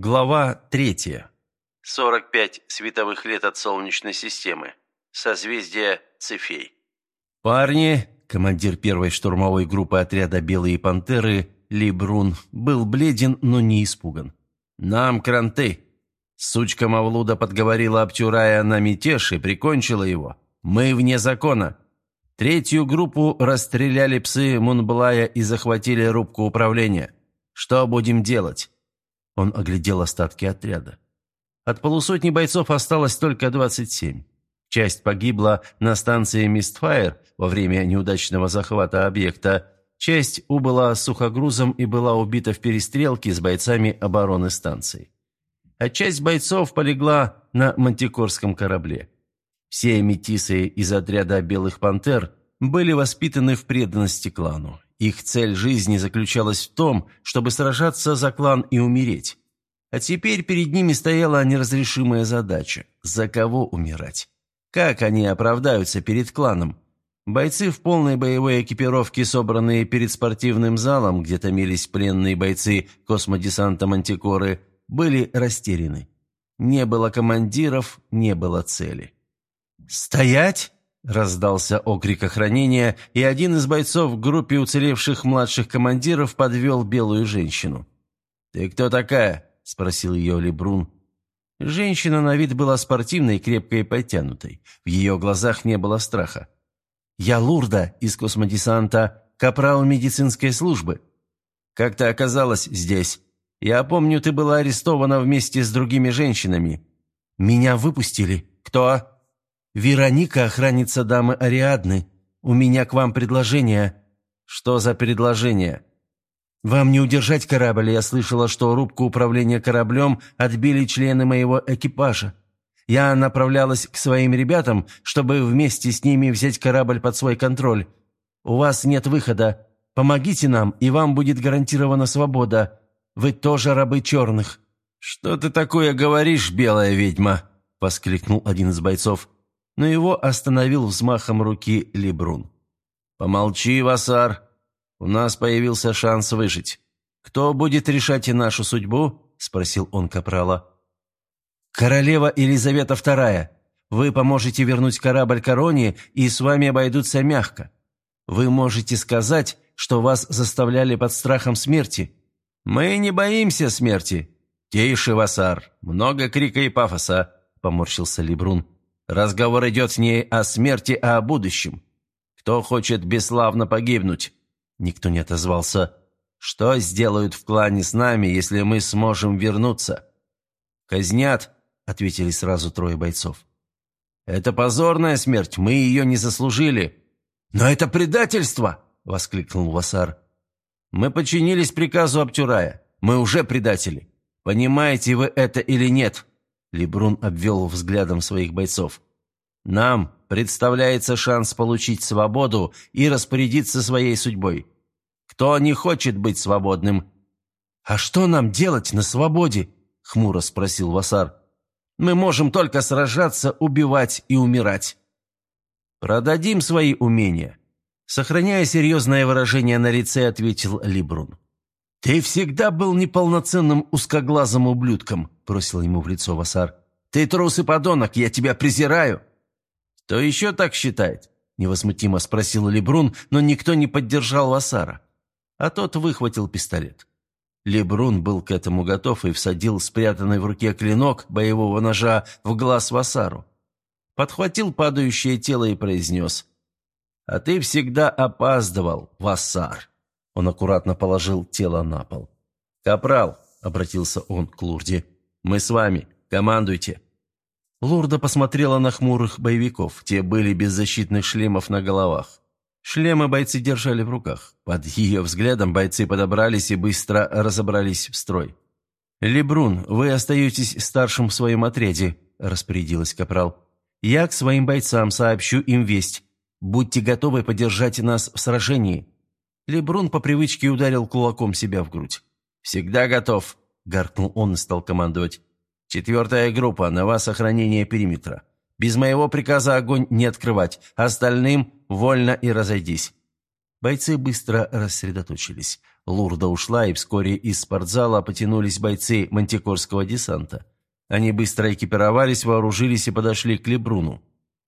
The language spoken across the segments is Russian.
Глава третья. 45 световых лет от Солнечной системы. Созвездие Цефей. «Парни!» – командир первой штурмовой группы отряда «Белые пантеры» Ли Брун был бледен, но не испуган. «Нам кранты!» Сучка Мавлуда подговорила Аптюрая на мятеж и прикончила его. «Мы вне закона!» Третью группу расстреляли псы Мунблая и захватили рубку управления. Что будем делать?» Он оглядел остатки отряда. От полусотни бойцов осталось только 27. Часть погибла на станции Мистфайр во время неудачного захвата объекта, часть убыла сухогрузом и была убита в перестрелке с бойцами обороны станции. А часть бойцов полегла на мантикорском корабле. Все метисы из отряда «Белых пантер» были воспитаны в преданности клану. Их цель жизни заключалась в том, чтобы сражаться за клан и умереть. А теперь перед ними стояла неразрешимая задача – за кого умирать? Как они оправдаются перед кланом? Бойцы в полной боевой экипировке, собранные перед спортивным залом, где томились пленные бойцы космодесанта Мантикоры, были растеряны. Не было командиров, не было цели. «Стоять!» – раздался окрик охранения, и один из бойцов в группе уцелевших младших командиров подвел белую женщину. «Ты кто такая?» – спросил ее Лебрун. Женщина на вид была спортивной, крепкой и подтянутой. В ее глазах не было страха. «Я Лурда из космодесанта, капрал медицинской службы. Как ты оказалась здесь?» Я помню, ты была арестована вместе с другими женщинами. Меня выпустили. Кто? Вероника, охранница дамы Ариадны. У меня к вам предложение. Что за предложение? Вам не удержать корабль. Я слышала, что рубку управления кораблем отбили члены моего экипажа. Я направлялась к своим ребятам, чтобы вместе с ними взять корабль под свой контроль. У вас нет выхода. Помогите нам, и вам будет гарантирована свобода. Вы тоже рабы черных». «Что ты такое говоришь, белая ведьма?» – воскликнул один из бойцов, но его остановил взмахом руки Лебрун. «Помолчи, Васар. У нас появился шанс выжить. Кто будет решать и нашу судьбу?» – спросил он Капрала. «Королева Елизавета II. Вы поможете вернуть корабль короне, и с вами обойдутся мягко. Вы можете сказать, что вас заставляли под страхом смерти, «Мы не боимся смерти!» «Тише, Васар! Много крика и пафоса!» – поморщился Либрун. «Разговор идет не о смерти, а о будущем. Кто хочет бесславно погибнуть?» Никто не отозвался. «Что сделают в клане с нами, если мы сможем вернуться?» «Казнят», — ответили сразу трое бойцов. «Это позорная смерть, мы ее не заслужили». «Но это предательство!» — воскликнул Васар. Мы подчинились приказу Аптюрая. Мы уже предатели. Понимаете вы это или нет?» Лебрун обвел взглядом своих бойцов. «Нам представляется шанс получить свободу и распорядиться своей судьбой. Кто не хочет быть свободным?» «А что нам делать на свободе?» — хмуро спросил Васар. «Мы можем только сражаться, убивать и умирать. Продадим свои умения. Сохраняя серьезное выражение на лице, ответил Либрун. «Ты всегда был неполноценным узкоглазым ублюдком», – бросил ему в лицо Васар. «Ты трус и подонок, я тебя презираю». «Кто еще так считает?» – невозмутимо спросил Лебрун, но никто не поддержал Васара. А тот выхватил пистолет. Лебрун был к этому готов и всадил спрятанный в руке клинок боевого ножа в глаз Васару. Подхватил падающее тело и произнес а ты всегда опаздывал, Вассар». Он аккуратно положил тело на пол. «Капрал», — обратился он к Лурде, — «мы с вами. Командуйте». Лурда посмотрела на хмурых боевиков. Те были без защитных шлемов на головах. Шлемы бойцы держали в руках. Под ее взглядом бойцы подобрались и быстро разобрались в строй. «Лебрун, вы остаетесь старшим в своем отряде», – распорядилась Капрал. «Я к своим бойцам сообщу им весть. Будьте готовы поддержать нас в сражении». Лебрун по привычке ударил кулаком себя в грудь. «Всегда готов», — гаркнул он и стал командовать. «Четвертая группа, на вас охранение периметра. Без моего приказа огонь не открывать, остальным вольно и разойдись». Бойцы быстро рассредоточились. Лурда ушла, и вскоре из спортзала потянулись бойцы мантикорского десанта. Они быстро экипировались, вооружились и подошли к Лебруну.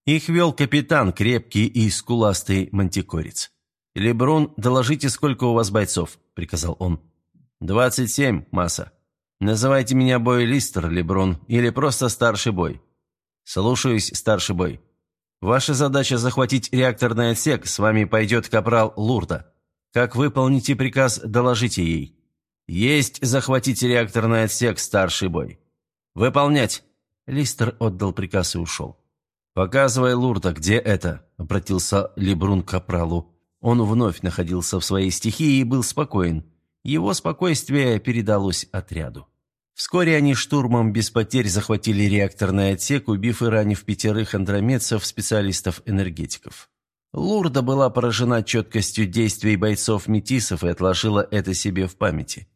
Их вел капитан, крепкий и скуластый мантикорец. «Лебрун, доложите, сколько у вас бойцов», — приказал он. «Двадцать семь, масса. Называйте меня Бой Листер, Лебрун, или просто Старший Бой». «Слушаюсь, Старший Бой. Ваша задача захватить реакторный отсек, с вами пойдет капрал Лурда. Как выполните приказ, доложите ей». «Есть захватить реакторный отсек, Старший Бой». «Выполнять!» Листер отдал приказ и ушел. «Показывай, Лурда, где это?» – обратился Лебрун к капралу. Он вновь находился в своей стихии и был спокоен. Его спокойствие передалось отряду. Вскоре они штурмом без потерь захватили реакторный отсек, убив и ранив пятерых андромедцев, специалистов-энергетиков. Лурда была поражена четкостью действий бойцов-метисов и отложила это себе в памяти.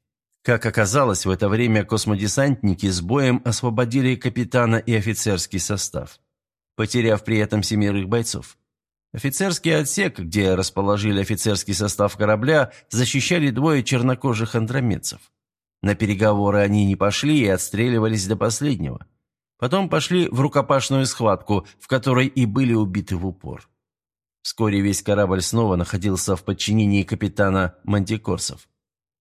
Как оказалось, в это время космодесантники с боем освободили капитана и офицерский состав, потеряв при этом семерых бойцов. Офицерский отсек, где расположили офицерский состав корабля, защищали двое чернокожих андромедцев. На переговоры они не пошли и отстреливались до последнего. Потом пошли в рукопашную схватку, в которой и были убиты в упор. Вскоре весь корабль снова находился в подчинении капитана Мантикорсов.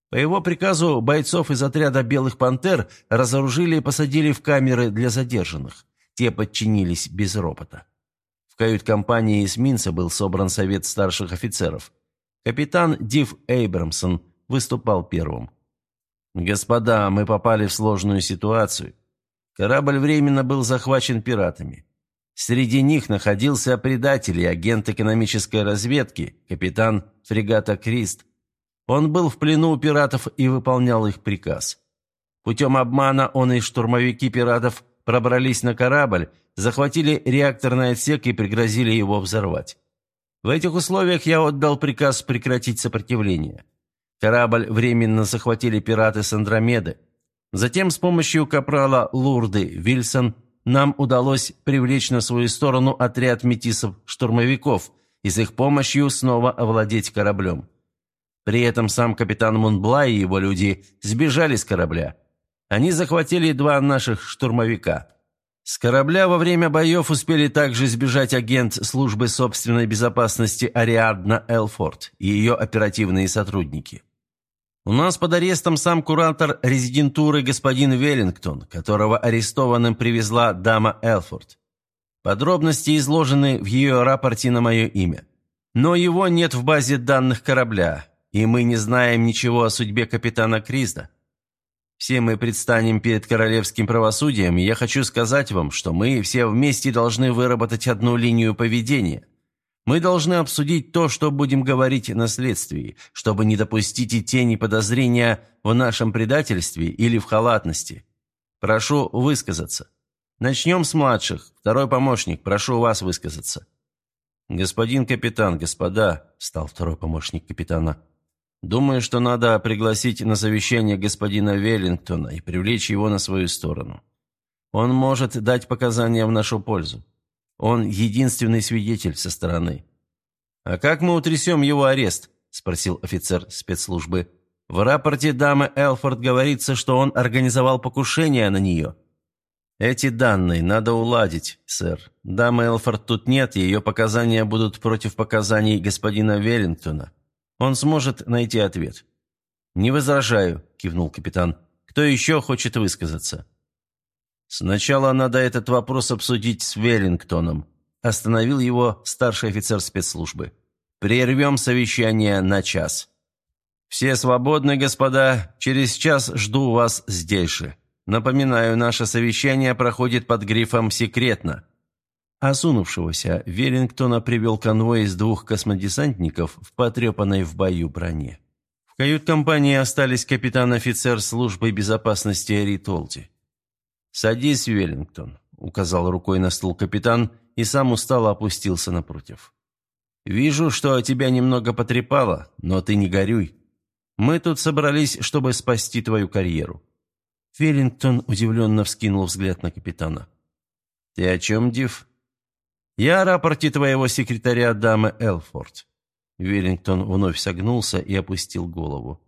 По его приказу бойцов из отряда «Белых пантер» разоружили и посадили в камеры для задержанных. Те подчинились без ропота. В кают-компании эсминца был собран совет старших офицеров. Капитан Див Эйбрамсон выступал первым. «Господа, мы попали в сложную ситуацию. Корабль временно был захвачен пиратами. Среди них находился предатель и агент экономической разведки, капитан фрегата «Крист». Он был в плену у пиратов и выполнял их приказ. Путем обмана он и штурмовики пиратов пробрались на корабль, захватили реакторный отсек и пригрозили его взорвать. В этих условиях я отдал приказ прекратить сопротивление. Корабль временно захватили пираты с Андромеды. Затем с помощью капрала Лурды Вильсон нам удалось привлечь на свою сторону отряд метисов-штурмовиков и с их помощью снова овладеть кораблем. При этом сам капитан Мунбла и его люди сбежали с корабля. Они захватили два наших штурмовика. С корабля во время боев успели также сбежать агент службы собственной безопасности Ариадна Элфорд и ее оперативные сотрудники. У нас под арестом сам куратор резидентуры господин Веллингтон, которого арестованным привезла дама Элфорд. Подробности изложены в ее рапорте на мое имя. Но его нет в базе данных корабля, и мы не знаем ничего о судьбе капитана Кризда. Все мы предстанем перед королевским правосудием, и я хочу сказать вам, что мы все вместе должны выработать одну линию поведения. Мы должны обсудить то, что будем говорить на следствии, чтобы не допустить и тени подозрения в нашем предательстве или в халатности. Прошу высказаться. Начнем с младших. Второй помощник, прошу вас высказаться». «Господин капитан, господа», – стал второй помощник капитана, – «думаю, что надо пригласить на совещание господина Веллингтона и привлечь его на свою сторону. Он может дать показания в нашу пользу. Он единственный свидетель со стороны. «А как мы утрясем его арест?» – спросил офицер спецслужбы. «В рапорте дамы Элфорд говорится, что он организовал покушение на нее». «Эти данные надо уладить, сэр. Дамы Элфорд тут нет, ее показания будут против показаний господина Веллингтона. Он сможет найти ответ». «Не возражаю», – кивнул капитан. «Кто еще хочет высказаться?» «Сначала надо этот вопрос обсудить с Веллингтоном», – остановил его старший офицер спецслужбы. «Прервем совещание на час». «Все свободны, господа. Через час жду вас здесь же. Напоминаю, наше совещание проходит под грифом «Секретно». Осунувшегося Веллингтона привел конвой из двух космодесантников в потрепанной в бою броне. В кают-компании остались капитан-офицер службы безопасности Рит Олди. «Садись, Веллингтон», — указал рукой на стул капитан и сам устало опустился напротив. «Вижу, что тебя немного потрепало, но ты не горюй. Мы тут собрались, чтобы спасти твою карьеру». Веллингтон удивленно вскинул взгляд на капитана. «Ты о чем, Див?» «Я о рапорте твоего секретаря, дамы Элфорд. Веллингтон вновь согнулся и опустил голову.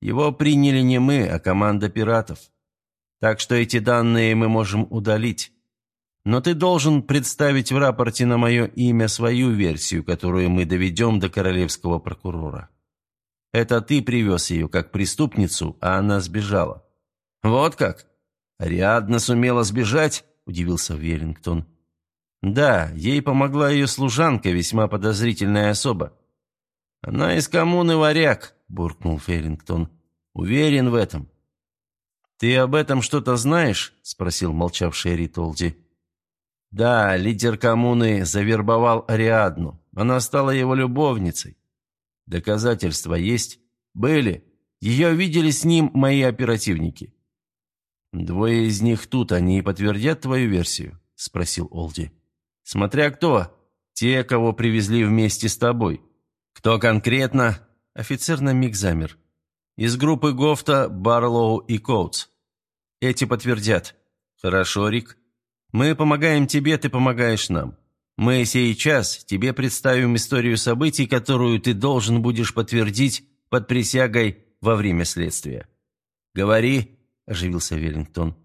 «Его приняли не мы, а команда пиратов. Так что эти данные мы можем удалить. Но ты должен представить в рапорте на мое имя свою версию, которую мы доведем до королевского прокурора. Это ты привез ее как преступницу, а она сбежала». «Вот как? Ариадна сумела сбежать?» – удивился Веллингтон. «Да, ей помогла ее служанка, весьма подозрительная особа». «Она из коммуны варяг», – буркнул Феллингтон. «Уверен в этом». «Ты об этом что-то знаешь?» – спросил молчавший Ритолди. «Да, лидер коммуны завербовал Ариадну. Она стала его любовницей. Доказательства есть? Были. Ее видели с ним мои оперативники». «Двое из них тут, они подтвердят твою версию?» – спросил Олди. «Смотря кто. Те, кого привезли вместе с тобой. Кто конкретно?» Офицер на миг замер. «Из группы Гофта, Барлоу и Коутс. Эти подтвердят. Хорошо, Рик. Мы помогаем тебе, ты помогаешь нам. Мы сейчас тебе представим историю событий, которую ты должен будешь подтвердить под присягой во время следствия. Говори, оживился Веллингтон.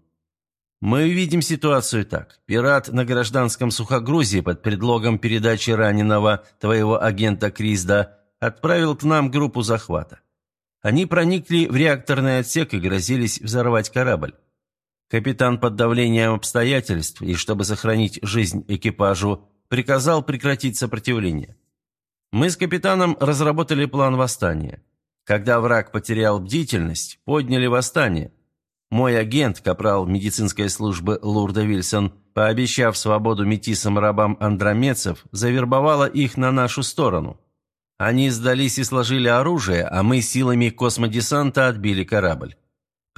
Мы видим ситуацию так. Пират на гражданском сухогрузе под предлогом передачи раненого твоего агента Кризда отправил к нам группу захвата. Они проникли в реакторный отсек и грозились взорвать корабль. Капитан под давлением обстоятельств и, чтобы сохранить жизнь экипажу, приказал прекратить сопротивление. Мы с капитаном разработали план восстания. Когда враг потерял бдительность, подняли восстание. Мой агент, капрал медицинской службы Лурда Вильсон, пообещав свободу метисам-рабам андромедцев, завербовала их на нашу сторону. Они сдались и сложили оружие, а мы силами космодесанта отбили корабль.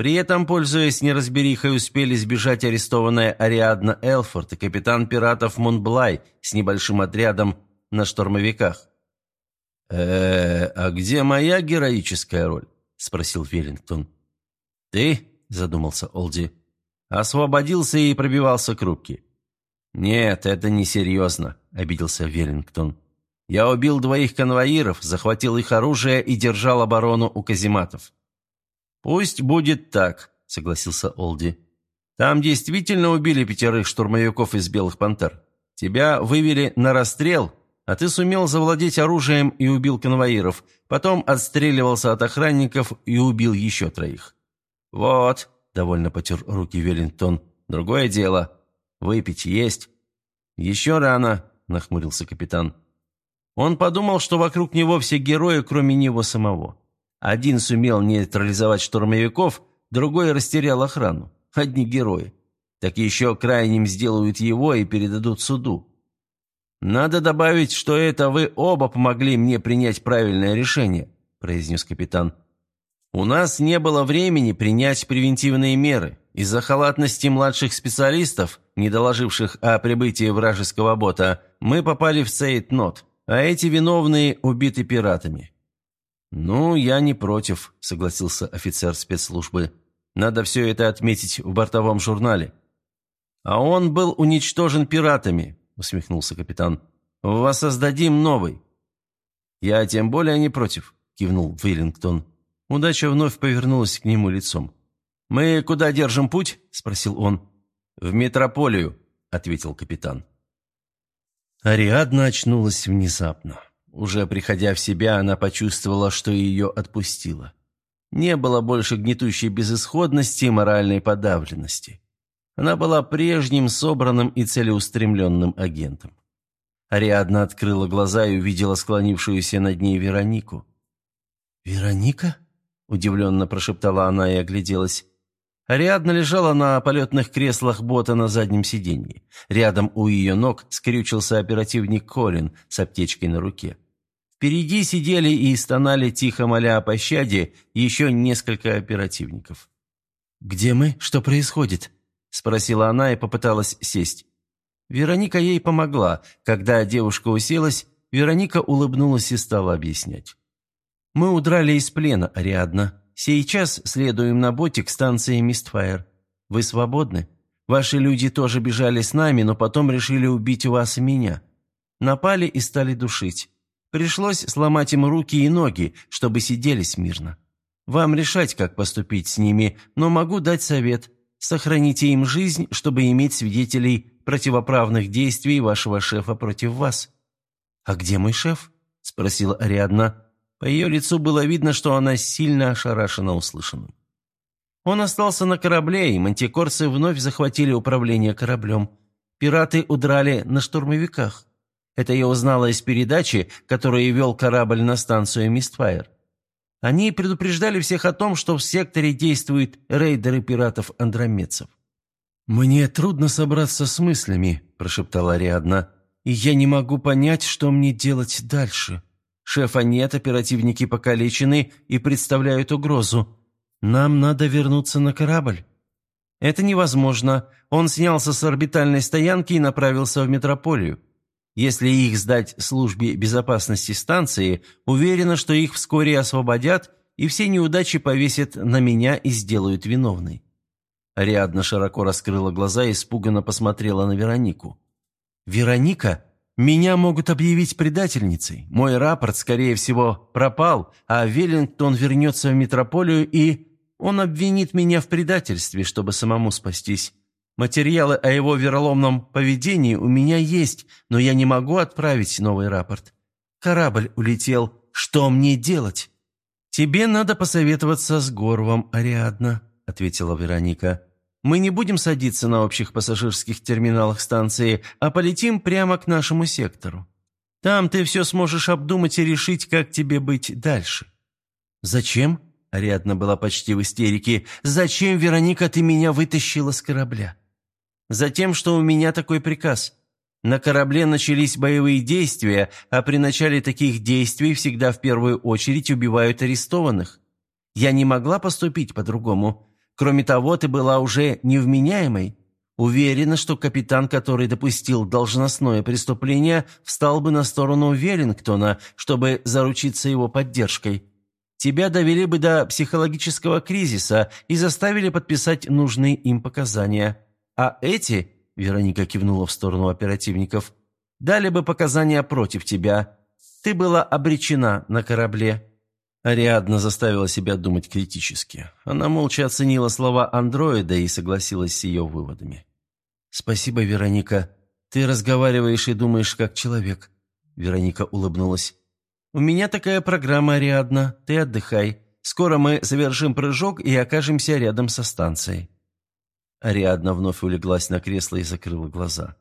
При этом, пользуясь неразберихой, успели сбежать арестованная Ариадна Элфорд и капитан пиратов Монблай с небольшим отрядом на штурмовиках. э а где моя героическая роль?» – спросил Веллингтон. «Ты?» задумался Олди. «Освободился и пробивался к рубке». «Нет, это несерьезно», — обиделся Веллингтон. «Я убил двоих конвоиров, захватил их оружие и держал оборону у казематов». «Пусть будет так», — согласился Олди. «Там действительно убили пятерых штурмовиков из «Белых пантер». Тебя вывели на расстрел, а ты сумел завладеть оружием и убил конвоиров, потом отстреливался от охранников и убил еще троих. «Вот», — довольно потер руки Веллингтон, — «другое дело. Выпить есть». «Еще рано», — нахмурился капитан. Он подумал, что вокруг него все герои, кроме него самого. Один сумел нейтрализовать штурмовиков, другой растерял охрану. Одни герои. Так еще крайним сделают его и передадут суду. «Надо добавить, что это вы оба помогли мне принять правильное решение», – произнес капитан. У нас не было времени принять превентивные меры. Из-за халатности младших специалистов, не доложивших о прибытии вражеского бота, мы попали в Цейтнот, а эти виновные убиты пиратами». «Ну, я не против», — согласился офицер спецслужбы. «Надо все это отметить в бортовом журнале». «А он был уничтожен пиратами», — усмехнулся капитан. «Воссоздадим новый». «Я тем более не против», — кивнул Виллингтон. Удача вновь повернулась к нему лицом. «Мы куда держим путь?» – спросил он. «В метрополию», – ответил капитан. Ариадна очнулась внезапно. Уже приходя в себя, она почувствовала, что ее отпустило. Не было больше гнетущей безысходности и моральной подавленности. Она была прежним, собранным и целеустремленным агентом. Ариадна открыла глаза и увидела склонившуюся над ней Веронику. «Вероника?» удивленно прошептала она и огляделась. Ариадна лежала на полетных креслах бота на заднем сиденье. Рядом у ее ног скрючился оперативник Колин с аптечкой на руке. Впереди сидели и стонали, тихо моля о пощаде, еще несколько оперативников. «Где мы? Что происходит?» – спросила она и попыталась сесть. Вероника ей помогла. Когда девушка уселась, Вероника улыбнулась и стала объяснять. «Мы удрали из плена, Ариадна. Сейчас следуем на боте к станции Мистфайр. Вы свободны? Ваши люди тоже бежали с нами, но потом решили убить вас и меня. Напали и стали душить. Пришлось сломать им руки и ноги, чтобы сидели смирно. Вам решать, как поступить с ними, но могу дать совет. Сохраните им жизнь, чтобы иметь свидетелей противоправных действий вашего шефа против вас». «А где мой шеф?» – спросила Ариадна. По ее лицу было видно, что она сильно ошарашена услышанным. Он остался на корабле, и мантикорцы вновь захватили управление кораблем. Пираты удрали на штурмовиках. Это я узнала из передачи, которую вел корабль на станцию Мистфайр. Они предупреждали всех о том, что в секторе действуют рейдеры пиратов-андромедцев. «Мне трудно собраться с мыслями», – прошептала Ариадна, – «и я не могу понять, что мне делать дальше. Шефа нет, оперативники покалечены и представляют угрозу. Нам надо вернуться на корабль». «Это невозможно. Он снялся с орбитальной стоянки и направился в метрополию. Если их сдать службе безопасности станции, уверена, что их вскоре освободят, и все неудачи повесят на меня и сделают виновной». Ариадна широко раскрыла глаза и испуганно посмотрела на Веронику. «Вероника, меня могут объявить предательницей. Мой рапорт, скорее всего, пропал, а Веллингтон вернется в метрополию и... Он обвинит меня в предательстве, чтобы самому спастись. Материалы о его вероломном поведении у меня есть, но я не могу отправить новый рапорт. Корабль улетел. Что мне делать?» «Тебе надо посоветоваться с Горвом, Ариадна», — ответила Вероника. «Мы не будем садиться на общих пассажирских терминалах станции, а полетим прямо к нашему сектору. Там ты все сможешь обдумать и решить, как тебе быть дальше». «Зачем?» — Ариадна была почти в истерике. «Зачем, Вероника, ты меня вытащила с корабля?» Затем, что у меня такой приказ. На корабле начались боевые действия, а при начале таких действий всегда в первую очередь убивают арестованных. Я не могла поступить по-другому. Кроме того, ты была уже невменяемой. Уверена, что капитан, который допустил должностное преступление, встал бы на сторону Веллингтона, чтобы заручиться его поддержкой. Тебя довели бы до психологического кризиса и заставили подписать нужные им показания. А эти, Вероника кивнула в сторону оперативников, дали бы показания против тебя. Ты была обречена на корабле». Ариадна заставила себя думать критически. Она молча оценила слова андроида и согласилась с ее выводами. «Спасибо, Вероника. Ты разговариваешь и думаешь как человек». Вероника улыбнулась. «У меня такая программа, Ариадна. Ты отдыхай. Скоро мы совершим прыжок и окажемся рядом со станцией». Ариадна вновь улеглась на кресло и закрыла глаза.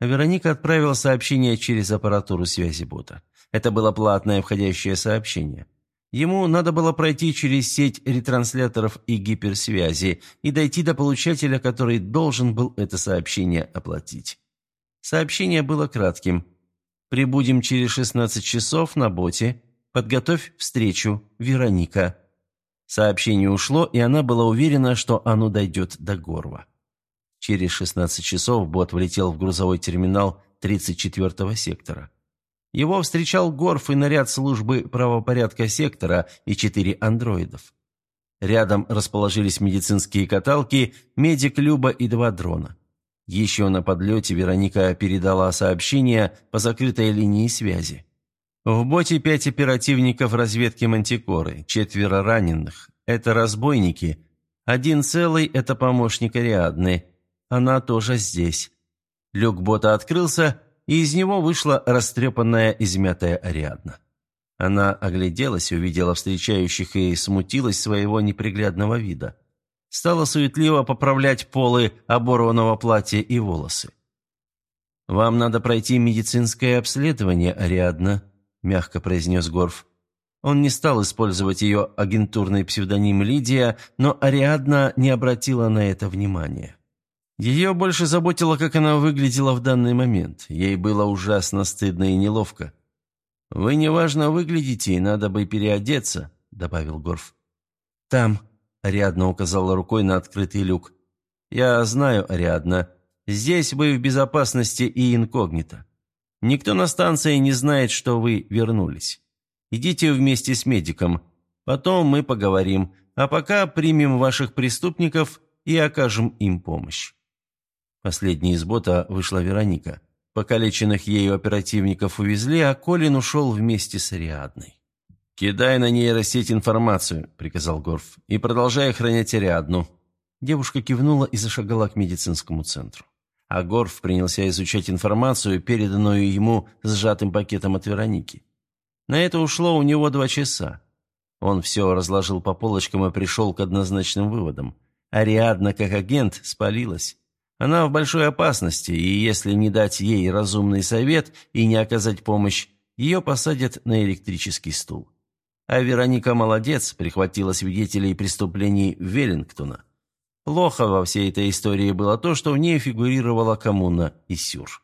Вероника отправила сообщение через аппаратуру связи бота. Это было платное входящее сообщение. Ему надо было пройти через сеть ретрансляторов и гиперсвязи и дойти до получателя, который должен был это сообщение оплатить. Сообщение было кратким. «Прибудем через 16 часов на боте. Подготовь встречу. Вероника». Сообщение ушло, и она была уверена, что оно дойдет до Горва. Через 16 часов бот влетел в грузовой терминал 34-го сектора. Его встречал Горф и наряд службы правопорядка сектора и четыре андроидов. Рядом расположились медицинские каталки, медик Люба и два дрона. Еще на подлете Вероника передала сообщение по закрытой линии связи. В боте пять оперативников разведки Мантикоры, четверо раненых. Это разбойники. Один целый – это помощник Ариадны. Она тоже здесь. Люк бота открылся, и из него вышла растрепанная, измятая Ариадна. Она огляделась, увидела встречающих и смутилась своего неприглядного вида. Стала суетливо поправлять полы оборванного платья и волосы. «Вам надо пройти медицинское обследование, Ариадна», мягко произнес Горф. Он не стал использовать ее агентурный псевдоним Лидия, но Ариадна не обратила на это внимания. Ее больше заботило, как она выглядела в данный момент. Ей было ужасно стыдно и неловко. «Вы неважно выглядите, и надо бы переодеться», — добавил Горф. «Там», — Ариадна указала рукой на открытый люк. «Я знаю, Ариадна. Здесь вы в безопасности и инкогнито. Никто на станции не знает, что вы вернулись. Идите вместе с медиком. Потом мы поговорим, а пока примем ваших преступников и окажем им помощь». Последней из бота вышла Вероника. Покалеченных ею оперативников увезли, а Колин ушел вместе с Ариадной. «Кидай на нейросеть информацию», — приказал Горф, — «и продолжай охранять Ариадну». Девушка кивнула и зашагала к медицинскому центру. А Горф принялся изучать информацию, переданную ему сжатым пакетом от Вероники. На это ушло у него два часа. Он все разложил по полочкам и пришел к однозначным выводам. Ариадна, как агент, спалилась. Она в большой опасности, и если не дать ей разумный совет и не оказать помощь, ее посадят на электрический стул. А Вероника молодец, прихватила свидетелей преступлений Веллингтона. Плохо во всей этой истории было то, что в ней фигурировала коммуна и Сюр.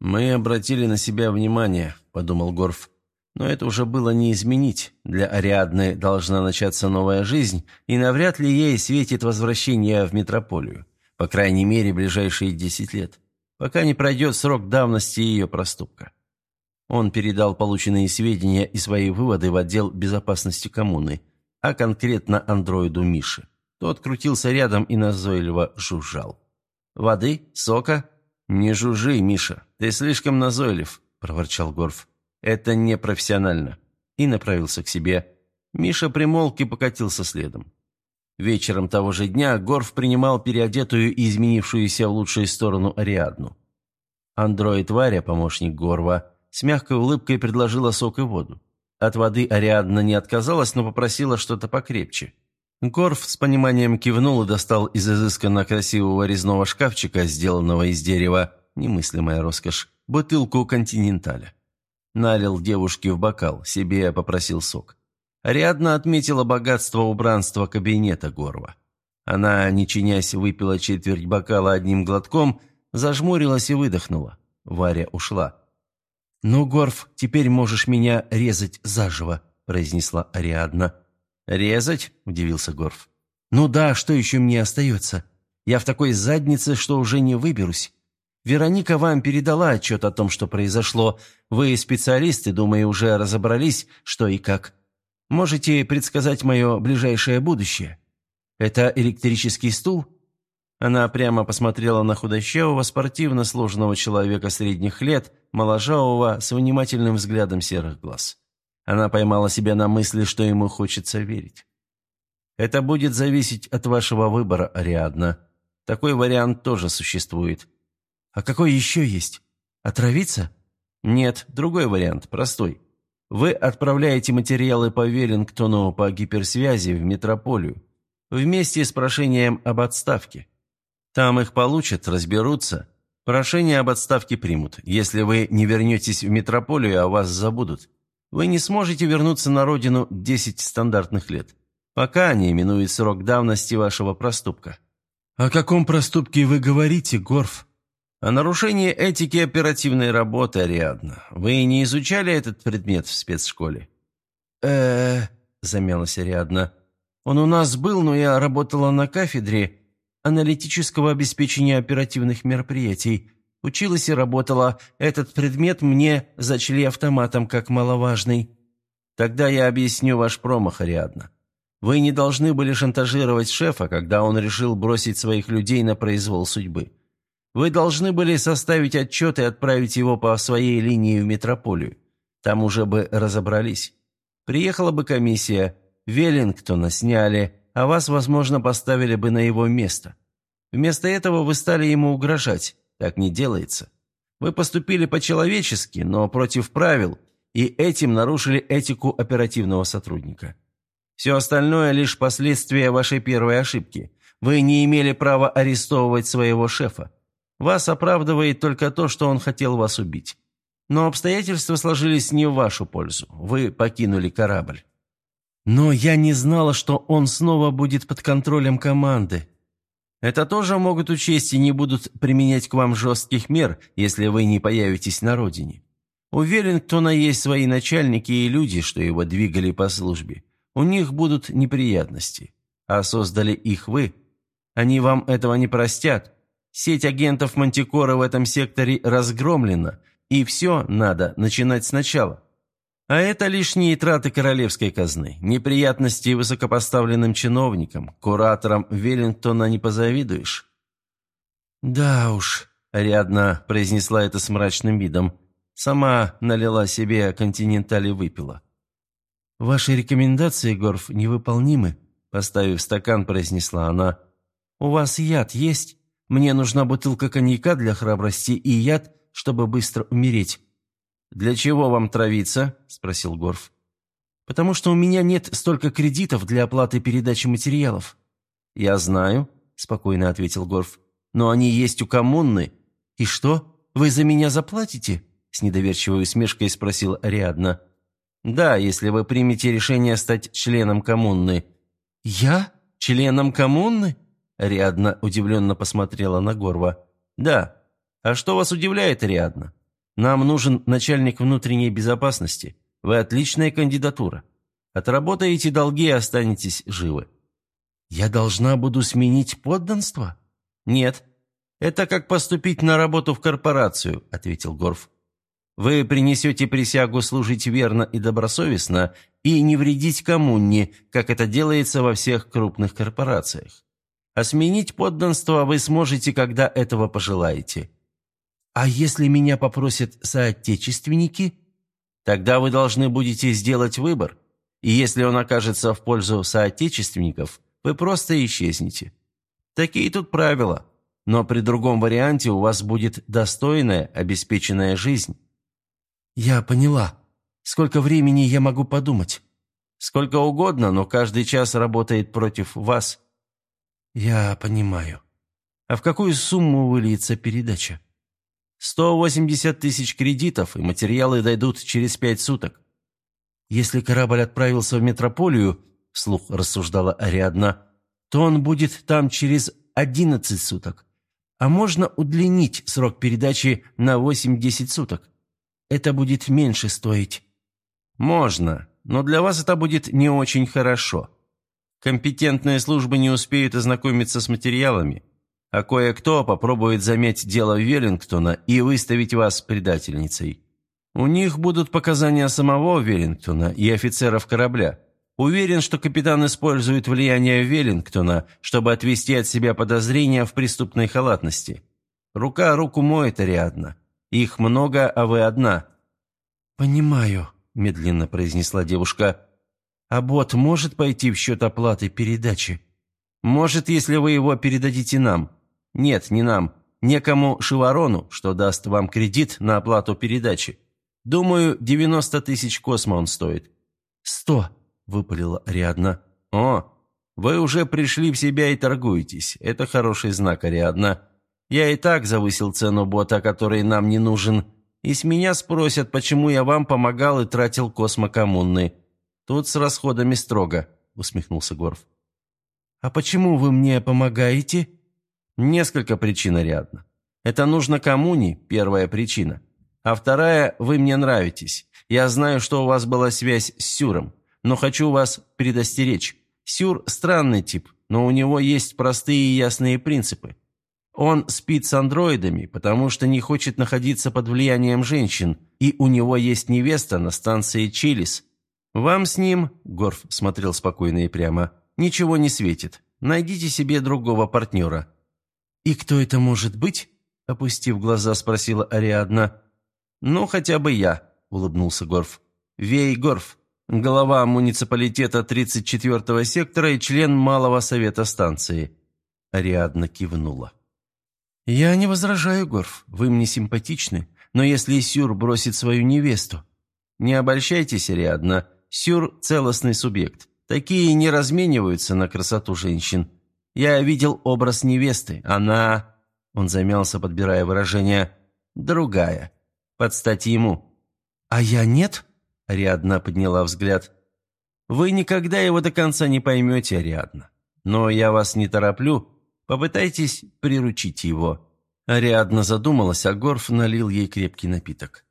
«Мы обратили на себя внимание», — подумал Горф. «Но это уже было не изменить. Для Ариадны должна начаться новая жизнь, и навряд ли ей светит возвращение в метрополию. По крайней мере, ближайшие десять лет, пока не пройдет срок давности ее проступка. Он передал полученные сведения и свои выводы в отдел безопасности коммуны, а конкретно андроиду Миши. Тот крутился рядом и назойливо жужжал. «Воды? Сока?» «Не жужжи, Миша, ты слишком назойлив», – проворчал Горф. «Это непрофессионально». И направился к себе. Миша примолк и покатился следом. Вечером того же дня Горф принимал переодетую и изменившуюся в лучшую сторону Ариадну. Андроид Варя, помощник Горва, с мягкой улыбкой предложила сок и воду. От воды Ариадна не отказалась, но попросила что-то покрепче. Горф с пониманием кивнул и достал из изысканно красивого резного шкафчика, сделанного из дерева, немыслимая роскошь, бутылку континенталя. Налил девушке в бокал, себе попросил сок. Ариадна отметила богатство убранства кабинета Горва. Она, не чинясь, выпила четверть бокала одним глотком, зажмурилась и выдохнула. Варя ушла. «Ну, Горф, теперь можешь меня резать заживо», – произнесла Ариадна. «Резать?» – удивился Горф. «Ну да, что еще мне остается? Я в такой заднице, что уже не выберусь. Вероника вам передала отчет о том, что произошло. Вы специалисты, думаю, уже разобрались, что и как. Можете предсказать мое ближайшее будущее? Это электрический стул?» Она прямо посмотрела на худощавого, спортивно сложенного человека средних лет, моложавого, с внимательным взглядом серых глаз. Она поймала себя на мысли, что ему хочется верить. «Это будет зависеть от вашего выбора, Ариадна. Такой вариант тоже существует». «А какой еще есть? Отравиться?» «Нет, другой вариант, простой. Вы отправляете материалы по Веллингтону по гиперсвязи в метрополию, вместе с прошением об отставке. Там их получат, разберутся. Прошение об отставке примут. Если вы не вернетесь в метрополию, о вас забудут. Вы не сможете вернуться на родину 10 стандартных лет, пока не именует срок давности вашего проступка». «О каком проступке вы говорите, Горф?» О нарушении этики оперативной работы, Ариадна. Вы не изучали этот предмет в спецшколе? э замялась Ариадна. Он у нас был, но я работала на кафедре аналитического обеспечения оперативных мероприятий. Училась и работала. Этот предмет мне зачли автоматом как маловажный. Тогда я объясню ваш промах, Ариадна. Вы не должны были шантажировать шефа, когда он решил бросить своих людей на произвол судьбы. Вы должны были составить отчет и отправить его по своей линии в метрополию. Там уже бы разобрались. Приехала бы комиссия, Веллингтона сняли, а вас, возможно, поставили бы на его место. Вместо этого вы стали ему угрожать. Так не делается. Вы поступили по-человечески, но против правил, и этим нарушили этику оперативного сотрудника. Все остальное лишь последствия вашей первой ошибки. Вы не имели права арестовывать своего шефа. Вас оправдывает только то, что он хотел вас убить. Но обстоятельства сложились не в вашу пользу. Вы покинули корабль. Но я не знала, что он снова будет под контролем команды. Это тоже могут учесть и не будут применять к вам жестких мер, если вы не появитесь на родине. У Веллингтона есть свои начальники и люди, что его двигали по службе. У них будут неприятности. А создали их вы. Они вам этого не простят, Сеть агентов Мантикора в этом секторе разгромлена, и все надо начинать сначала. А это лишние траты королевской казны, неприятности высокопоставленным чиновникам, кураторам Веллингтона не позавидуешь. Да уж, Ариадна произнесла это с мрачным видом. Сама налила себе континенталь и выпила. «Ваши рекомендации, Горф, невыполнимы», – поставив стакан, произнесла она. «У вас яд есть? Мне нужна бутылка коньяка для храбрости и яд, чтобы быстро умереть». «Для чего вам травиться?» – спросил Горф. «Потому что у меня нет столько кредитов для оплаты передачи материалов». «Я знаю», – спокойно ответил Горф. «Но они есть у коммуны». «И что? Вы за меня заплатите?» – с недоверчивой усмешкой спросил Ариадна. «Да, если вы примете решение стать членом коммуны». «Я? Членом коммуны?» Ариадна удивленно посмотрела на Горва. «Да. А что вас удивляет, Ариадна? Нам нужен начальник внутренней безопасности. Вы отличная кандидатура. Отработаете долги и останетесь живы». «Я должна буду сменить подданство?» «Нет. Это как поступить на работу в корпорацию», — ответил Горф. «Вы принесете присягу служить верно и добросовестно и не вредить коммуне, как это делается во всех крупных корпорациях. А сменить подданство вы сможете, когда этого пожелаете». «А если меня попросят соотечественники?» «Тогда вы должны будете сделать выбор, и если он окажется в пользу соотечественников, вы просто исчезнете. Такие тут правила, но при другом варианте у вас будет достойная, обеспеченная жизнь». «Я поняла. Сколько времени я могу подумать?» «Сколько угодно, но каждый час работает против вас». «Я понимаю. А в какую сумму выльется передача?» Сто восемьдесят тысяч кредитов, и материалы дойдут через пять суток. Если корабль отправился в метрополию, вслух рассуждала Ариадна, то он будет там через одиннадцать суток. А можно удлинить срок передачи на восемь-десять суток. Это будет меньше стоить. Можно, но для вас это будет не очень хорошо. Компетентные службы не успеют ознакомиться с материалами а кое-кто попробует замять дело Веллингтона и выставить вас предательницей. У них будут показания самого Веллингтона и офицеров корабля. Уверен, что капитан использует влияние Веллингтона, чтобы отвести от себя подозрения в преступной халатности. Рука руку моет, Ариадна. Их много, а вы одна». «Понимаю», – медленно произнесла девушка. «А бот может пойти в счет оплаты передачи?» «Может, если вы его передадите нам. «Нет, не нам. Некому Шиварону, что даст вам кредит на оплату передачи. Думаю, 90 тысяч космо он стоит». «Сто», — выпалила Ариадна. «О, вы уже пришли в себя и торгуетесь. Это хороший знак, Ариадна. Я и так завысил цену бота, который нам не нужен. И с меня спросят, почему я вам помогал и тратил космокоммунны. Тут с расходами строго», — усмехнулся Горф. «А почему вы мне помогаете?» Несколько причин рядно. Это нужно коммуне, первая причина. А вторая – вы мне нравитесь. Я знаю, что у вас была связь с Сюром, но хочу вас предостеречь. Сюр – странный тип, но у него есть простые и ясные принципы. Он спит с андроидами, потому что не хочет находиться под влиянием женщин, и у него есть невеста на станции Чилис. Вам с ним, Горф смотрел спокойно и прямо, ничего не светит. Найдите себе другого партнера. «И кто это может быть?» – опустив глаза, спросила Ариадна. «Ну, хотя бы я», – улыбнулся Горф. «Вей Горф, глава муниципалитета 34-го сектора и член Малого совета станции». Ариадна кивнула. «Я не возражаю, Горф, вы мне симпатичны, но если Сюр бросит свою невесту...» «Не обольщайтесь, Ариадна, Сюр – целостный субъект. Такие не размениваются на красоту женщин. Я видел образ невесты. Она...» Он замялся, подбирая выражение. «Другая. Под стать ему». «А я нет?» Ариадна подняла взгляд. «Вы никогда его до конца не поймете, Ариадна. Но я вас не тороплю. Попытайтесь приручить его». Ариадна задумалась, а Горф налил ей крепкий напиток.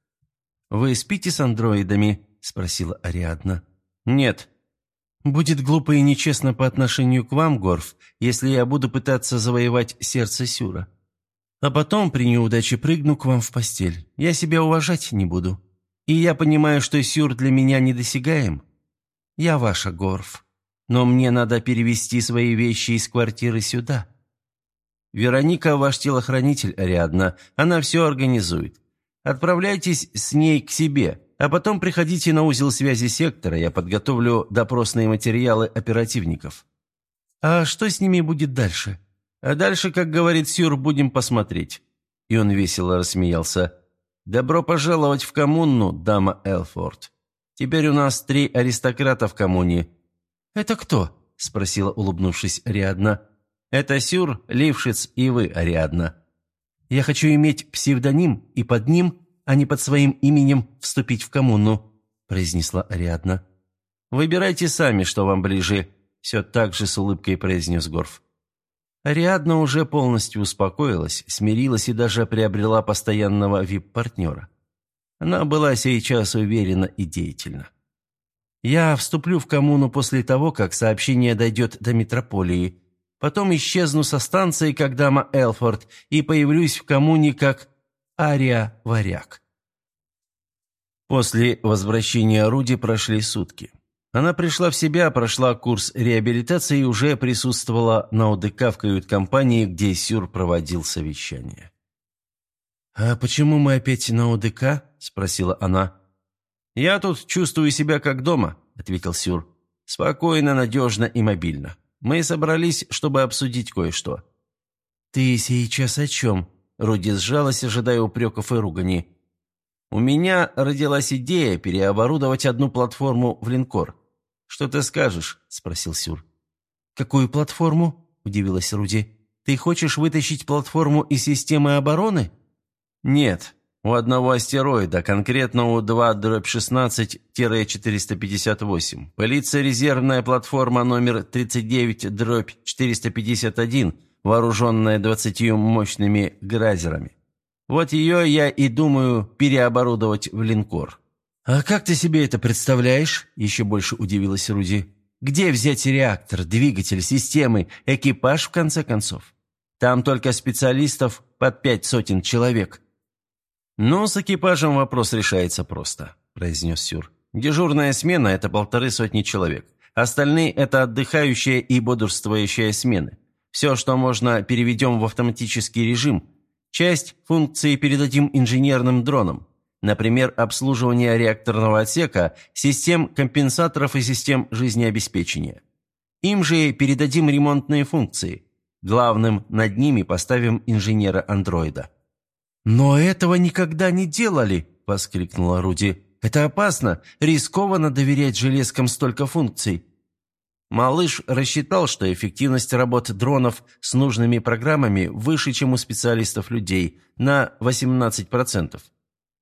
«Вы спите с андроидами?» – спросила Ариадна. «Нет», Будет глупо и нечестно по отношению к вам, Горф, если я буду пытаться завоевать сердце Сюра. А потом при неудаче прыгну к вам в постель. Я себя уважать не буду. И я понимаю, что Сюр для меня недосягаем. Я ваша, Горф. Но мне надо перевести свои вещи из квартиры сюда». Вероника ваш телохранитель, Ариадна. Она все организует. Отправляйтесь с ней к себе, а потом приходите на узел связи сектора, я подготовлю допросные материалы оперативников». «А что с ними будет дальше?» «А дальше, как говорит Сюр, будем посмотреть». И он весело рассмеялся. «Добро пожаловать в коммуну, дама Элфорд. Теперь у нас три аристократа в коммуне». «Это кто?» – спросила, улыбнувшись Ариадна. «Это Сюр, Лившиц и вы, Ариадна. Я хочу иметь псевдоним и под ним, а не под своим именем, вступить в коммуну», – произнесла Ариадна. «Выбирайте сами, что вам ближе», – все так же с улыбкой произнес Горф. Ариадна уже полностью успокоилась, смирилась и даже приобрела постоянного вип-партнера. Она была сейчас уверена и деятельна. «Я вступлю в коммуну после того, как сообщение дойдет до метрополии. Потом исчезну со станции, как дама Элфорд, и появлюсь в коммуне как Ария-варяг». После возвращения Руди прошли сутки. Она пришла в себя, прошла курс реабилитации и уже присутствовала на ОДК в кают-компании, где Сюр проводил совещание. «А почему мы опять на ОДК?» – спросила она. «Я тут чувствую себя как дома», – ответил Сюр. «Спокойно, надежно и мобильно. Мы собрались, чтобы обсудить кое-что». «Ты сейчас о чем?» – Руди сжалась, ожидая упреков и ругани. «У меня родилась идея переоборудовать одну платформу в линкор». «Что ты скажешь?» – спросил Сюр. «Какую платформу?» – удивилась Руди. «Ты хочешь вытащить платформу из системы обороны?» «Нет. У одного астероида, конкретно у 2-16-458. Полиция резервная платформа номер 39-451, вооруженная 20 мощными гразерами. Вот ее я и думаю переоборудовать в линкор». «А как ты себе это представляешь?» – еще больше удивилась Руди. «Где взять реактор, двигатель, системы, экипаж, в конце концов? Там только специалистов под пять сотен человек». «Ну, с экипажем вопрос решается просто», – произнес Сюр. «Дежурная смена – это полторы сотни человек. Остальные – это отдыхающие и бодрствующие смены. Все, что можно, переведем в автоматический режим. Часть функции передадим инженерным дронам. Например, обслуживание реакторного отсека, систем компенсаторов и систем жизнеобеспечения. Им же передадим ремонтные функции. Главным над ними поставим инженера-андроида. «Но этого никогда не делали!» – воскликнула Руди. «Это опасно, рискованно доверять железкам столько функций». Малыш рассчитал, что эффективность работ дронов с нужными программами выше, чем у специалистов людей, на 18%.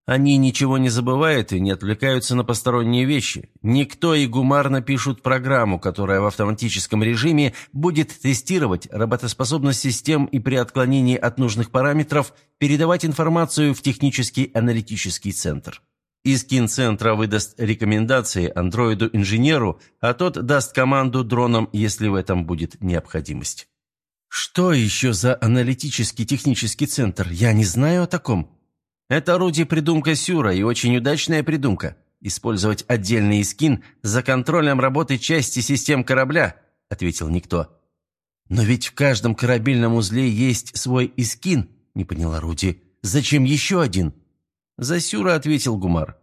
Они ничего не забывают и не отвлекаются на посторонние вещи. Никто и гумарно пишут программу, которая в автоматическом режиме будет тестировать работоспособность систем и при отклонении от нужных параметров передавать информацию в технический аналитический центр. Из кинцентра выдаст рекомендации андроиду-инженеру, а тот даст команду дронам, если в этом будет необходимость. «Что еще за аналитический технический центр? Я не знаю о таком», это Руди придумка Сюра и очень удачная придумка. Использовать отдельный искин за контролем работы части систем корабля, ответил никто. Но ведь в каждом корабельном узле есть свой искин, не поняла Руди. Зачем еще один? За Сюра ответил Гумар.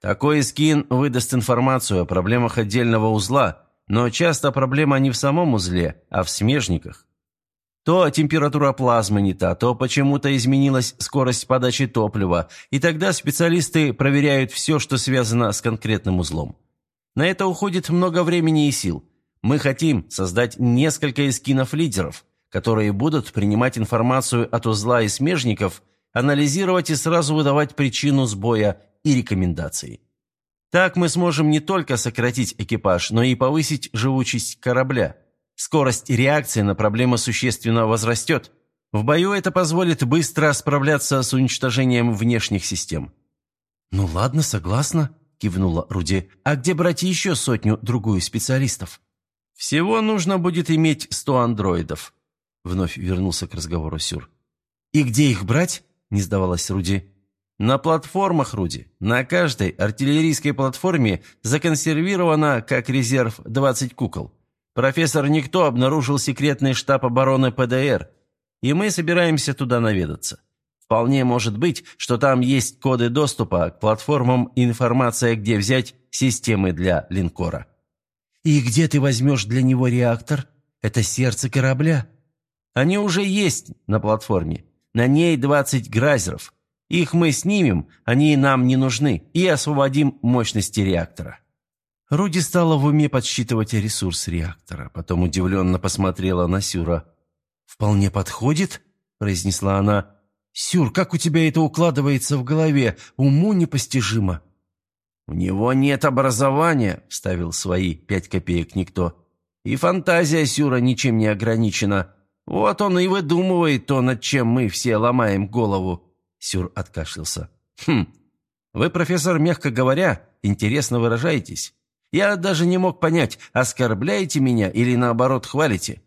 Такой скин выдаст информацию о проблемах отдельного узла, но часто проблема не в самом узле, а в смежниках. То температура плазмы не та, то почему-то изменилась скорость подачи топлива, и тогда специалисты проверяют все, что связано с конкретным узлом. На это уходит много времени и сил. Мы хотим создать несколько эскинов-лидеров, которые будут принимать информацию от узла и смежников, анализировать и сразу выдавать причину сбоя и рекомендации. Так мы сможем не только сократить экипаж, но и повысить живучесть корабля – Скорость реакции на проблему существенно возрастет. В бою это позволит быстро справляться с уничтожением внешних систем». «Ну ладно, согласна», – кивнула Руди. «А где брать еще сотню-другую специалистов?» «Всего нужно будет иметь сто андроидов», – вновь вернулся к разговору Сюр. «И где их брать?» – не сдавалась Руди. «На платформах, Руди. На каждой артиллерийской платформе законсервировано, как резерв, 20 кукол. Профессор Никто обнаружил секретный штаб обороны ПДР. и мы собираемся туда наведаться. Вполне может быть, что там есть коды доступа к платформам информация, где взять системы для линкора». «И где ты возьмешь для него реактор? Это сердце корабля?» «Они уже есть на платформе. На ней 20 грайзеров. Их мы снимем, они нам не нужны, и освободим мощности реактора». Руди стала в уме подсчитывать ресурс реактора, потом удивленно посмотрела на Сюра. «Вполне подходит», — произнесла она. «Сюр, как у тебя это укладывается в голове? Уму непостижимо». «У него нет образования», — вставил свои пять копеек никто. «И фантазия Сюра ничем не ограничена. Вот он и выдумывает то, над чем мы все ломаем голову». Сюр откашлялся. «Хм, вы, профессор, мягко говоря, интересно выражаетесь. Я даже не мог понять, оскорбляете меня или наоборот хвалите.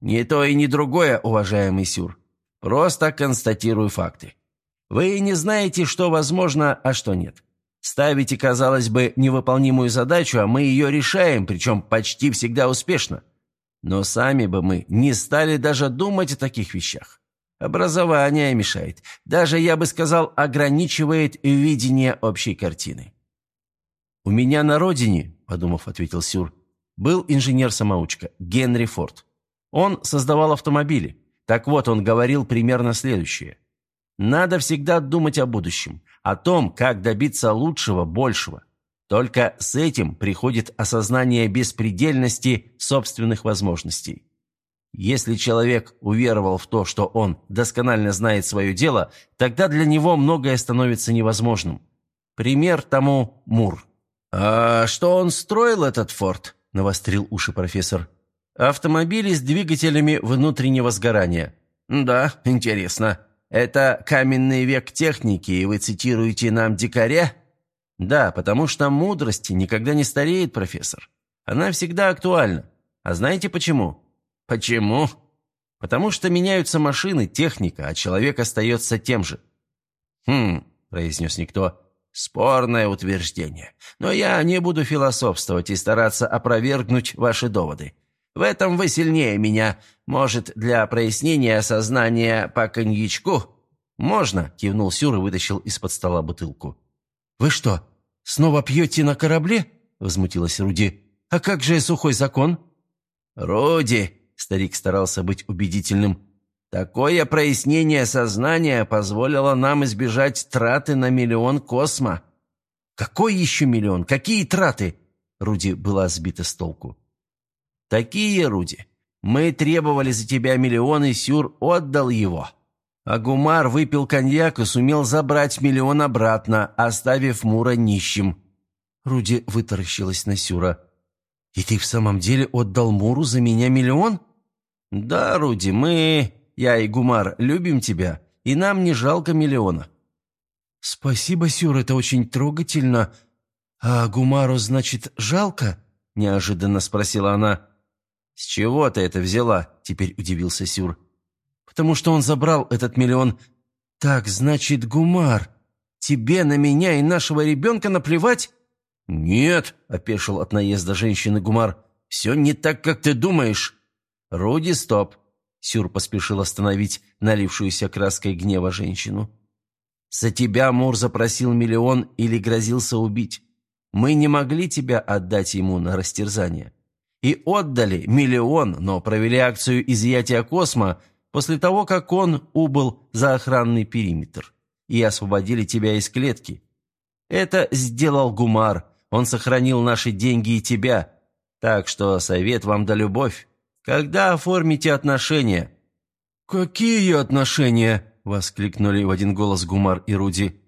Не то и не другое, уважаемый Сюр. Просто констатирую факты. Вы не знаете, что возможно, а что нет. Ставите, казалось бы, невыполнимую задачу, а мы ее решаем, причем почти всегда успешно. Но сами бы мы не стали даже думать о таких вещах. Образование мешает. Даже, я бы сказал, ограничивает видение общей картины. «У меня на родине», — подумав, ответил Сюр, — «был инженер-самоучка Генри Форд. Он создавал автомобили. Так вот, он говорил примерно следующее. Надо всегда думать о будущем, о том, как добиться лучшего, большего. Только с этим приходит осознание беспредельности собственных возможностей. Если человек уверовал в то, что он досконально знает свое дело, тогда для него многое становится невозможным. Пример тому Мур. «А что он строил, этот форт?» – навострил уши профессор. «Автомобили с двигателями внутреннего сгорания». «Да, интересно. Это каменный век техники, и вы цитируете нам дикаря?» «Да, потому что мудрость никогда не стареет, профессор. Она всегда актуальна. А знаете почему?» «Почему?» «Потому что меняются машины, техника, а человек остается тем же». «Хм», – произнес никто, Спорное утверждение. Но я не буду философствовать и стараться опровергнуть ваши доводы. В этом вы сильнее меня. Может, для прояснения осознания по коньячку?» «Можно», — кивнул Сюр и вытащил из-под стола бутылку. «Вы что, снова пьете на корабле?» — возмутилась Руди. «А как же сухой закон?» «Руди», — старик старался быть убедительным, Такое прояснение сознания позволило нам избежать траты на миллион космо. Какой еще миллион? Какие траты? Руди была сбита с толку. Такие, Руди. Мы требовали за тебя миллион, и Сюр отдал его. А Гумар выпил коньяк и сумел забрать миллион обратно, оставив Мура нищим. Руди вытаращилась на Сюра. «И ты в самом деле отдал Муру за меня миллион?» «Да, Руди, мы...» Я и Гумар любим тебя, и нам не жалко миллиона». «Спасибо, Сюр, это очень трогательно. А Гумару, значит, жалко?» – неожиданно спросила она. «С чего ты это взяла?» – теперь удивился Сюр. «Потому что он забрал этот миллион. Так, значит, Гумар, тебе на меня и нашего ребенка наплевать?» «Нет», – опешил от наезда женщины Гумар. «Все не так, как ты думаешь». «Руди, стоп. Сюр поспешил остановить налившуюся краской гнева женщину. «За тебя Мур запросил миллион или грозился убить. Мы не могли тебя отдать ему на растерзание. И отдали миллион, но провели акцию изъятия Космо после того, как он убыл за охранный периметр и освободили тебя из клетки. Это сделал Гумар, он сохранил наши деньги и тебя. Так что совет вам да любовь. Когда оформите отношения?» «Какие отношения?» – воскликнули в один голос Гумар и Руди.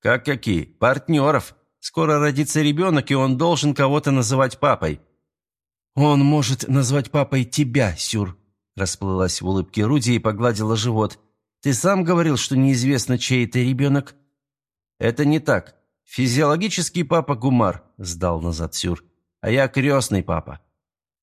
«Как какие? Партнеров. Скоро родится ребенок, и он должен кого-то называть папой». «Он может назвать папой тебя, Сюр», – расплылась в улыбке Руди и погладила живот. «Ты сам говорил, что неизвестно, чей это ребенок?» «Это не так. Физиологический папа Гумар», – сдал назад Сюр. «А я крестный папа».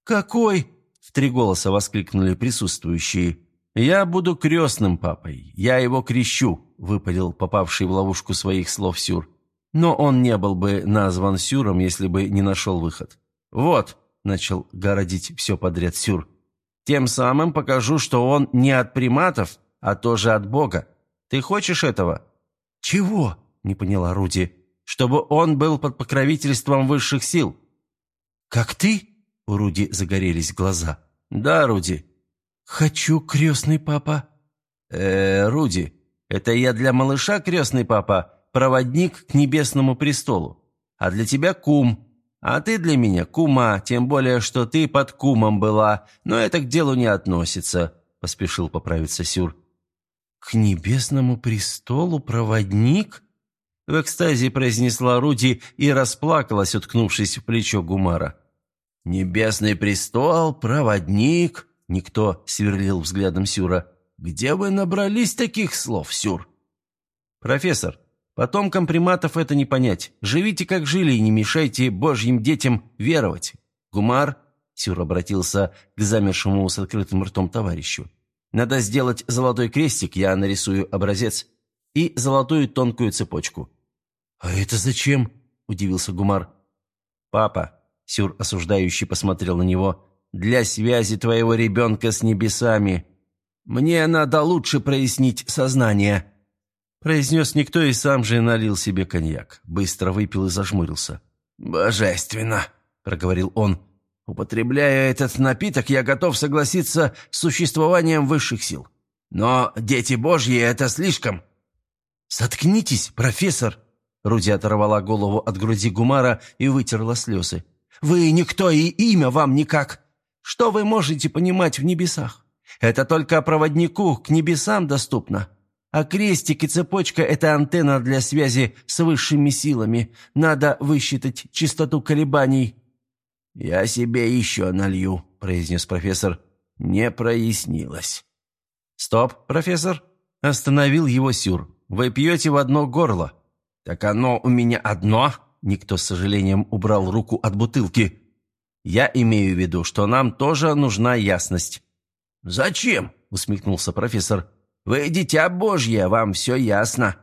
«Какой?» В три голоса воскликнули присутствующие. «Я буду крестным папой. Я его крещу», — выпалил попавший в ловушку своих слов Сюр. Но он не был бы назван Сюром, если бы не нашел выход. «Вот», — начал городить все подряд Сюр. Тем самым покажу, что он не от приматов, а тоже от Бога. Ты хочешь этого?» «Чего?» – не поняла Руди. «Чтобы он был под покровительством высших сил». «Как ты?» – у Руди загорелись глаза. «Да, Руди». «Хочу, крестный папа». «Э, Руди, это я для малыша крестный папа, проводник к небесному престолу. А для тебя кум, а ты для меня кума, тем более, что ты под кумом была, но это к делу не относится», — поспешил поправиться Сюр. «К небесному престолу проводник?» В экстазе произнесла Руди и расплакалась, уткнувшись в плечо Гумара. «Небесный престол, проводник», — никто сверлил взглядом Сюра. «Где вы набрались таких слов, Сюр?» «Профессор, Потомкам приматов это не понять. Живите, как жили, и не мешайте божьим детям веровать. Гумар, Сюр обратился к замершему с открытым ртом товарищу. Надо сделать золотой крестик, я нарисую образец, и золотую тонкую цепочку. «А это зачем?» – удивился Гумар. «Папа», – Сюр осуждающий посмотрел на него, – «для связи твоего ребенка с небесами. Мне надо лучше прояснить сознание» произнес никто и сам же налил себе коньяк. Быстро выпил и зажмурился. «Божественно!» – проговорил он. «Употребляя этот напиток, я готов согласиться с существованием высших сил. Но дети божьи – это слишком!» «Соткнитесь, профессор!» Руди оторвала голову от груди Гумара и вытерла слезы. «Вы никто и имя вам никак. Что вы можете понимать в небесах? Это только проводнику к небесам доступно. А крестик и цепочка – это антенна для связи с высшими силами. Надо высчитать частоту колебаний». «Я себе еще налью», – произнес профессор. «Не прояснилось». «Стоп, профессор!» – остановил его Сюр. «Вы пьете в одно горло». «Так оно у меня одно?» Никто с сожалением убрал руку от бутылки. «Я имею в виду, что нам тоже нужна ясность». «Зачем?» – усмехнулся профессор. Вы дитя Божье, вам все ясно».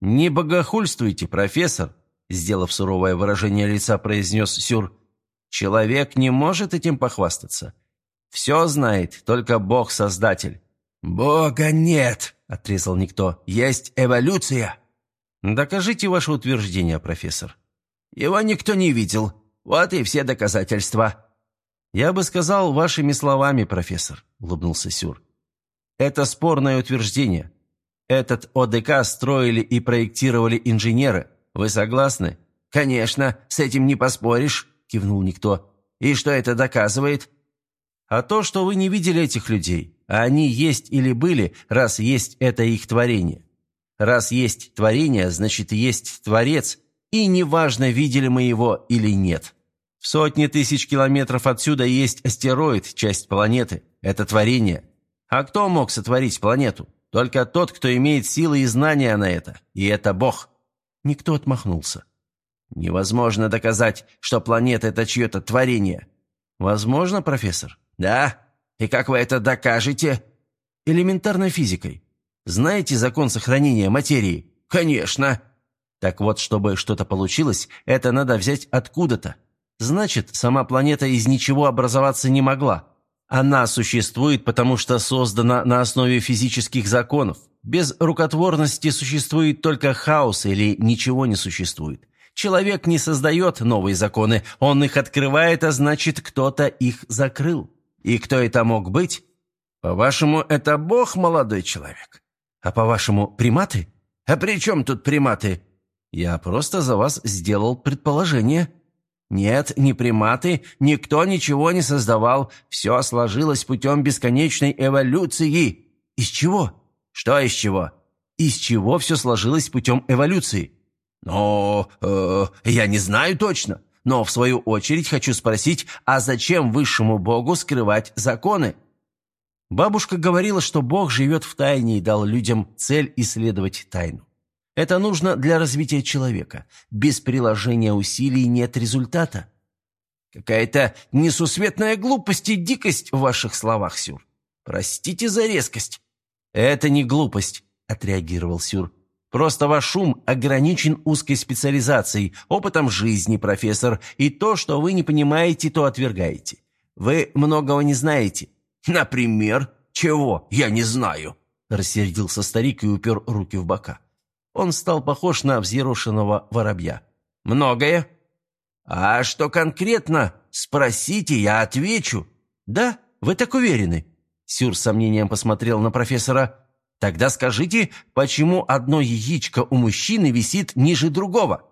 «Не богохульствуйте, профессор», — сделав суровое выражение лица, произнес Сюр. «Человек не может этим похвастаться. Все знает только Бог-создатель». «Бога нет», — отрезал никто. «Есть эволюция». «Докажите ваше утверждение, профессор». «Его никто не видел. Вот и все доказательства». «Я бы сказал вашими словами, профессор», — улыбнулся Сюр. Это спорное утверждение. Этот ОДК строили и проектировали инженеры. Вы согласны? Конечно, с этим не поспоришь, кивнул никто. И что это доказывает? А то, что вы не видели этих людей. А они есть или были, раз есть это их творение. Раз есть творение, значит есть Творец, и неважно, видели мы его или нет. В сотни тысяч километров отсюда есть астероид, часть планеты. Это творение. А кто мог сотворить планету? Только тот, кто имеет силы и знания на это. И это Бог. Никто отмахнулся. Невозможно доказать, что планета – это чье-то творение. Возможно, профессор? Да. И как вы это докажете? Элементарной физикой. Знаете закон сохранения материи? Конечно. Так вот, чтобы что-то получилось, это надо взять откуда-то. Значит, сама планета из ничего образоваться не могла. Она существует, потому что создана на основе физических законов. Без рукотворности существует только хаос или ничего не существует. Человек не создает новые законы, он их открывает, а значит, кто-то их закрыл. И кто это мог быть? По-вашему, это Бог, молодой человек? А по-вашему, приматы? А при чем тут приматы? Я просто за вас сделал предположение. Нет, ни приматы, никто ничего не создавал. Все сложилось путем бесконечной эволюции. Из чего? Что из чего? Из чего все сложилось путем эволюции? Ну, э, я не знаю точно. Но, в свою очередь, хочу спросить, а зачем высшему богу скрывать законы? Бабушка говорила, что Бог живет в тайне и дал людям цель исследовать тайну. Это нужно для развития человека. Без приложения усилий нет результата. Какая-то несусветная глупость и дикость в ваших словах, Сюр. Простите за резкость. Это не глупость, отреагировал Сюр. Просто ваш ум ограничен узкой специализацией, опытом жизни, профессор, и то, что вы не понимаете, то отвергаете. Вы многого не знаете. Например, чего? Я не знаю. Рассердился старик и упер руки в бока. Он стал похож на взъерошенного воробья. «Многое?» «А что конкретно? Спросите, я отвечу». «Да? Вы так уверены?» Сюр с сомнением посмотрел на профессора. «Тогда скажите, почему одно яичко у мужчины висит ниже другого?»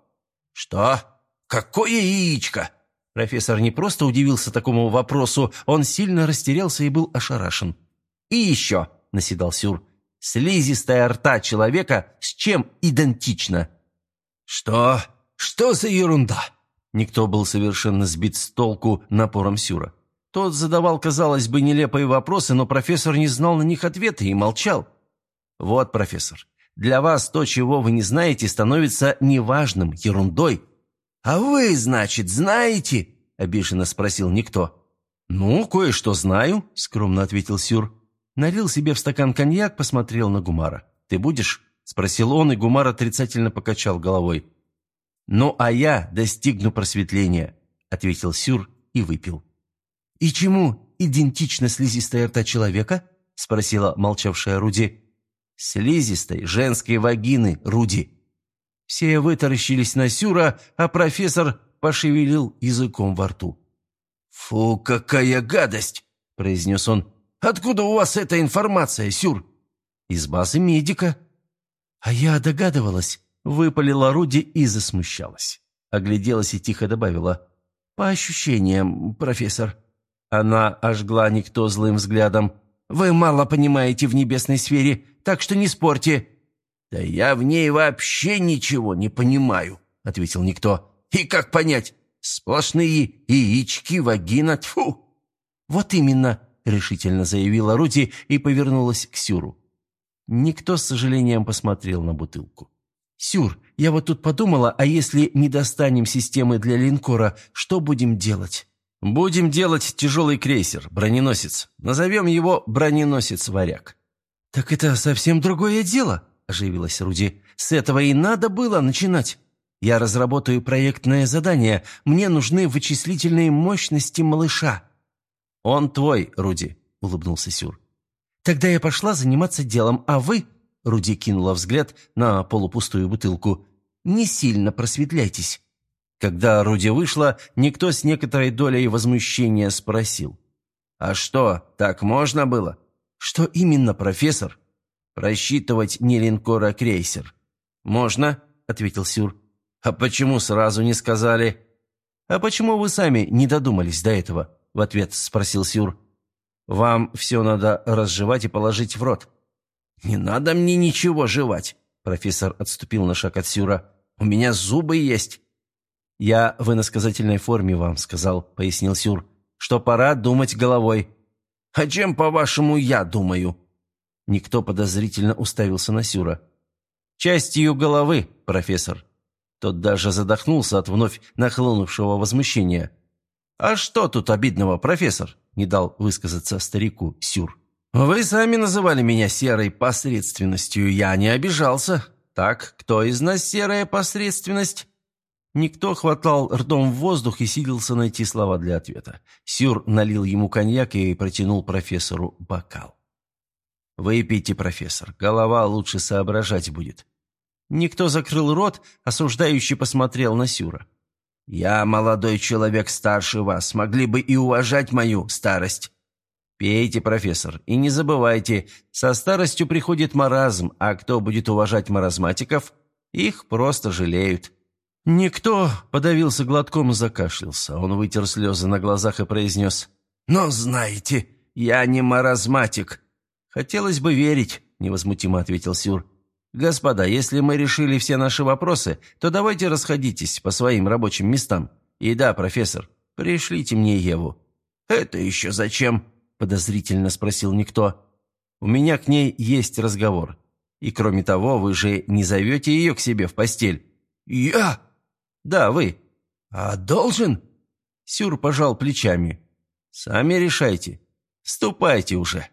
«Что? Какое яичко?» Профессор не просто удивился такому вопросу, он сильно растерялся и был ошарашен. «И еще», — наседал Сюр, — «слизистая рта человека с чем идентична?» «Что? Что за ерунда?» Никто был совершенно сбит с толку напором Сюра. Тот задавал, казалось бы, нелепые вопросы, но профессор не знал на них ответа и молчал. «Вот, профессор, для вас то, чего вы не знаете, становится неважным, ерундой. А вы, значит, знаете?» – обиженно спросил никто. «Ну, кое-что знаю», – скромно ответил Сюр. Налил себе в стакан коньяк, посмотрел на Гумара. «Ты будешь?» – спросил он, и Гумар отрицательно покачал головой. «Ну, а я достигну просветления», – ответил Сюр и выпил. «И чему идентична слизистая рта человека?» – спросила молчавшая Руди. «Слизистой женской вагины, Руди». Все вытаращились на Сюра, а профессор пошевелил языком во рту. «Фу, какая гадость!» – произнес он. «Откуда у вас эта информация, Сюр?» «Из базы медика». «А я догадывалась», – выпалила Руди и засмущалась. Огляделась и тихо добавила. «По ощущениям, профессор». Она ожгла никто злым взглядом. «Вы мало понимаете в небесной сфере, так что не спорьте». «Да я в ней вообще ничего не понимаю», — ответил никто. «И как понять? Сплошные яички, вагина, тьфу!» «Вот именно», — решительно заявила Руди и повернулась к Сюру. Никто с сожалением посмотрел на бутылку. «Сюр, я вот тут подумала, а если не достанем системы для линкора, что будем делать?» «Будем делать тяжелый крейсер, броненосец. Назовем его броненосец-варяг». «Так это совсем другое дело», – оживилась Руди. «С этого и надо было начинать. Я разработаю проектное задание. Мне нужны вычислительные мощности малыша». «Он твой, Руди», – улыбнулся Сюр. «Тогда я пошла заниматься делом, а вы...» – Руди кинула взгляд на полупустую бутылку. «Не сильно просветляйтесь». Когда Руди вышла, никто с некоторой долей возмущения спросил. «А что, так можно было?» «Что именно, профессор?» «Просчитывать не линкор, а крейсер». «Можно», — ответил Сюр. «А почему сразу не сказали?» «А почему вы сами не додумались до этого?» — в ответ спросил Сюр. «Вам все надо разжевать и положить в рот». «Не надо мне ничего жевать», — профессор отступил на шаг от Сюра. «У меня зубы есть». «Я в иносказательной форме вам сказал», — пояснил Сюр, «что пора думать головой». «А чем, по-вашему, я думаю?» Никто подозрительно уставился на Сюра. «Частью головы, профессор». Тот даже задохнулся от вновь нахлынувшего возмущения. «А что тут обидного, профессор?» – не дал высказаться старику Сюр. «Вы сами называли меня серой посредственностью, я не обижался. Так, кто из нас серая посредственность?» Никто хватал ртом в воздух и силился найти слова для ответа. Сюр налил ему коньяк и протянул профессору бокал. «Выпейте, профессор, голова лучше соображать будет». Никто закрыл рот, осуждающий посмотрел на Сюра. «Я молодой человек старше вас, могли бы и уважать мою старость». «Пейте, профессор, и не забывайте, со старостью приходит маразм, а кто будет уважать маразматиков, их просто жалеют». Никто подавился глотком и закашлялся. Он вытер слезы на глазах и произнес. «Но знаете, я не маразматик». «Хотелось бы верить», — невозмутимо ответил Сюр. «Господа, если мы решили все наши вопросы, то давайте расходитесь по своим рабочим местам. И да, профессор, пришлите мне Еву». «Это еще зачем?» — подозрительно спросил никто. «У меня к ней есть разговор. И кроме того, вы же не зовете ее к себе в постель». «Я?» «Да, вы». «А должен?» Сюр пожал плечами. «Сами решайте. Ступайте уже».